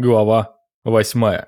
Глава 8.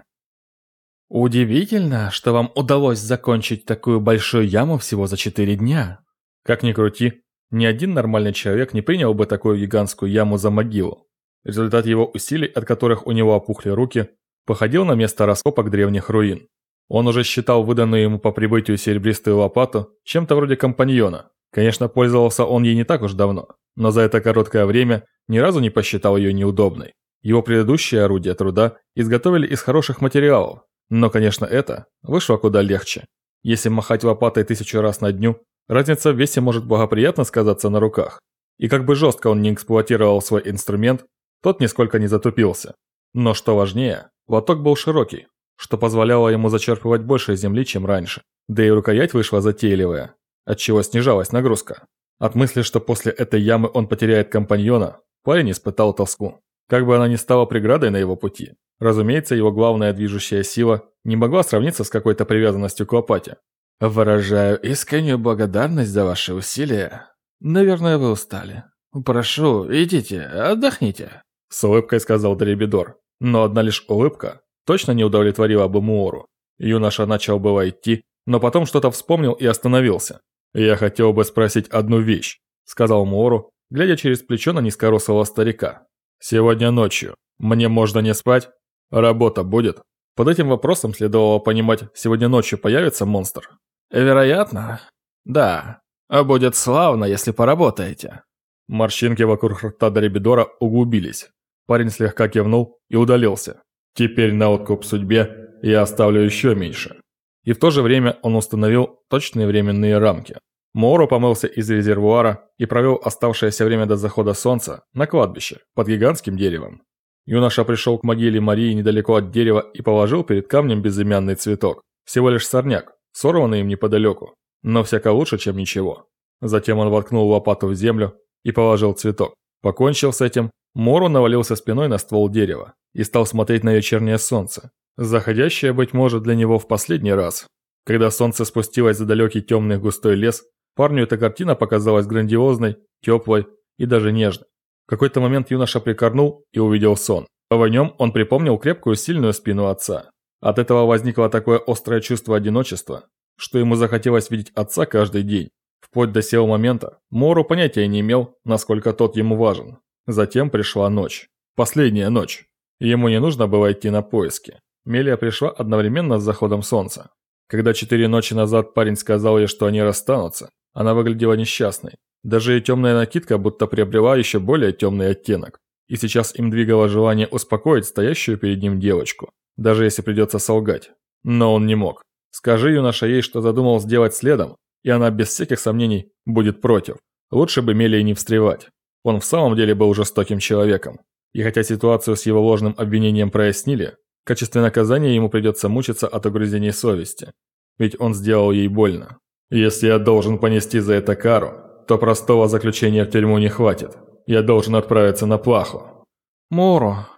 Удивительно, что вам удалось закончить такую большую яму всего за 4 дня. Как ни крути, ни один нормальный человек не принял бы такую гигантскую яму за могилу. Результат его усилий, от которых у него опухли руки, походил на место раскопок древних руин. Он уже считал выданную ему по прибытию серебристую лопату чем-то вроде компаньона. Конечно, пользовался он ей не так уж давно, но за это короткое время ни разу не посчитал ее неудобной. Его предыдущие орудия труда изготовили из хороших материалов, но, конечно, это вышло куда легче. Если махать лопатой тысячу раз на дню, разница в весе может благоприятно сказаться на руках. И как бы жестко он не эксплуатировал свой инструмент, тот нисколько не затупился. Но что важнее, лоток был широкий, что позволяло ему зачерпывать больше земли, чем раньше. Да и рукоять вышла затейливая, отчего снижалась нагрузка. От мысли, что после этой ямы он потеряет компаньона, парень испытал тоску. Как бы она ни стала преградой на его пути, разумеется, его главная движущая сила не могла сравниться с какой-то привязанностью к лопате. «Выражаю искреннюю благодарность за ваши усилия. Наверное, вы устали. Прошу, идите, отдохните», — с улыбкой сказал Дребидор. Но одна лишь улыбка точно не удовлетворила бы Муору. Юноша начал было идти, но потом что-то вспомнил и остановился. «Я хотел бы спросить одну вещь», — сказал Муору, глядя через плечо на низкорослого старика. Сегодня ночью. Мне можно не спать? Работа будет? Под этим вопросом следовало понимать, сегодня ночью появится монстр. Вероятно. Да. А будет славно, если поработаете. Морщинки вокруг рта Дорибидора углубились. Парень слегка кивнул и удалился. Теперь на откуп судьбе я оставлю еще меньше. И в то же время он установил точные временные рамки. Моро помылся из резервуара и провел оставшееся время до захода солнца на кладбище под гигантским деревом. Юноша пришел к могиле Марии недалеко от дерева и положил перед камнем безымянный цветок. Всего лишь сорняк, сорванный им неподалеку, но всяко лучше, чем ничего. Затем он воткнул лопату в землю и положил цветок. Покончил с этим, Моро навалился спиной на ствол дерева и стал смотреть на вечернее солнце, заходящее, быть может, для него в последний раз. Когда солнце спустилось за далекий темный густой лес, Парню эта картина показалась грандиозной, теплой и даже нежной. В какой-то момент юноша прикорнул и увидел сон. В нем он припомнил крепкую сильную спину отца. От этого возникло такое острое чувство одиночества, что ему захотелось видеть отца каждый день. Вплоть до сего момента Мору понятия не имел, насколько тот ему важен. Затем пришла ночь. Последняя ночь. Ему не нужно было идти на поиски. Мелия пришла одновременно с заходом солнца. Когда четыре ночи назад парень сказал ей, что они расстанутся, она выглядела несчастной. Даже и темная накидка будто приобрела еще более темный оттенок. И сейчас им двигало желание успокоить стоящую перед ним девочку, даже если придется солгать. Но он не мог. Скажи юноша ей, что задумал сделать следом, и она без всяких сомнений будет против. Лучше бы Мелии не встревать. Он в самом деле был жестоким человеком. И хотя ситуацию с его ложным обвинением прояснили, в качестве наказания ему придется мучиться от угрызений совести. Ведь он сделал ей больно. Если я должен понести за это кару, то простого заключения в тюрьму не хватит. Я должен отправиться на плаху. Моро.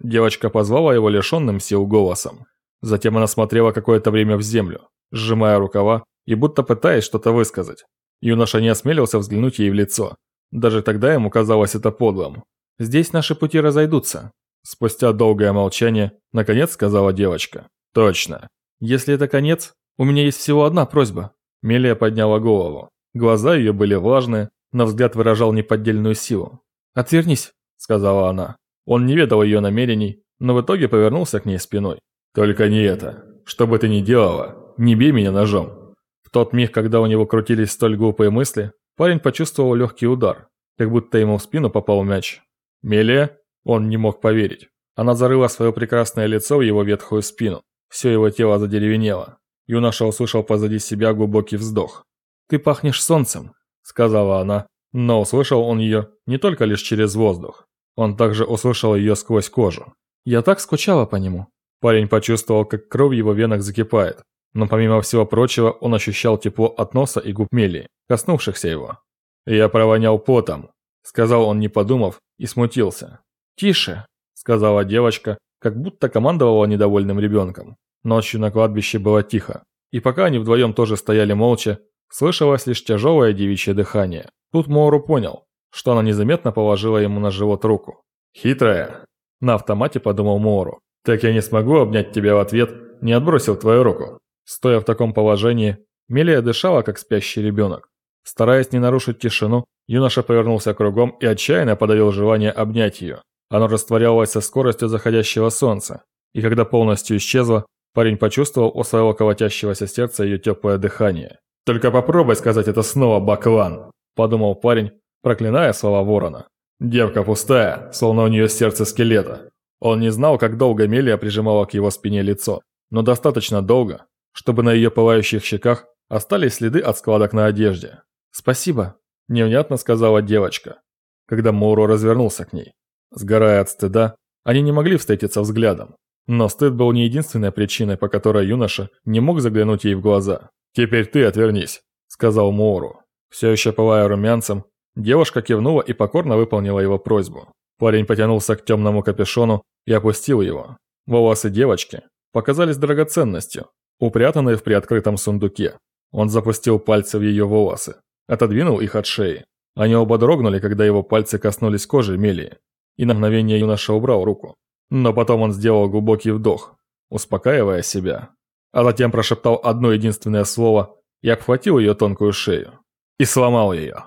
Девочка позвала его лишенным сил голосом. Затем она смотрела какое-то время в землю, сжимая рукава и будто пытаясь что-то высказать. Юноша не осмелился взглянуть ей в лицо. Даже тогда ему казалось это подлым. «Здесь наши пути разойдутся». Спустя долгое молчание, наконец сказала девочка. «Точно. Если это конец, у меня есть всего одна просьба. Мелия подняла голову. Глаза ее были влажные, но взгляд выражал неподдельную силу. «Отвернись», — сказала она. Он не ведал ее намерений, но в итоге повернулся к ней спиной. «Только не это. Что бы ты ни делала, не бей меня ножом». В тот миг, когда у него крутились столь глупые мысли, парень почувствовал легкий удар, как будто ему в спину попал мяч. «Мелия?» Он не мог поверить. Она зарыла свое прекрасное лицо в его ветхую спину. Все его тело задеревенело. Юноша услышал позади себя глубокий вздох. «Ты пахнешь солнцем», — сказала она, но услышал он ее не только лишь через воздух. Он также услышал ее сквозь кожу. «Я так скучала по нему». Парень почувствовал, как кровь в его венах закипает, но помимо всего прочего он ощущал тепло от носа и губ Мели, коснувшихся его. «Я провонял потом», — сказал он, не подумав, и смутился. «Тише», — сказала девочка, как будто командовала недовольным ребенком. Ночью на кладбище было тихо, и пока они вдвоем тоже стояли молча, слышалось лишь тяжелое девичье дыхание. Тут Моуру понял, что она незаметно положила ему на живот руку. «Хитрая!» На автомате подумал Моору. «Так я не смогу обнять тебя в ответ, не отбросил твою руку». Стоя в таком положении, Мелия дышала, как спящий ребенок. Стараясь не нарушить тишину, юноша повернулся кругом и отчаянно подавил желание обнять ее. Оно растворялось со скоростью заходящего солнца, и когда полностью исчезло, парень почувствовал у своего колотящегося сердца ее теплое дыхание. «Только попробуй сказать это снова, Баклан!» – подумал парень, проклиная слова ворона. Девка пустая, словно у нее сердце скелета. Он не знал, как долго Мелия прижимала к его спине лицо, но достаточно долго, чтобы на ее пылающих щеках остались следы от складок на одежде. «Спасибо», – невнятно сказала девочка, когда Моуро развернулся к ней. Сгорая от стыда, они не могли встретиться взглядом. Но стыд был не единственной причиной, по которой юноша не мог заглянуть ей в глаза. «Теперь ты отвернись», – сказал Моуру. Все еще пылая румянцем, Девушка кивнула и покорно выполнила его просьбу. Парень потянулся к темному капюшону и опустил его. Волосы девочки показались драгоценностью, упрятанные в приоткрытом сундуке. Он запустил пальцы в ее волосы, отодвинул их от шеи. Они оба дрогнули, когда его пальцы коснулись кожи Мелии, и на мгновение юноша убрал руку. Но потом он сделал глубокий вдох, успокаивая себя, а затем прошептал одно единственное слово и обхватил ее тонкую шею и сломал ее.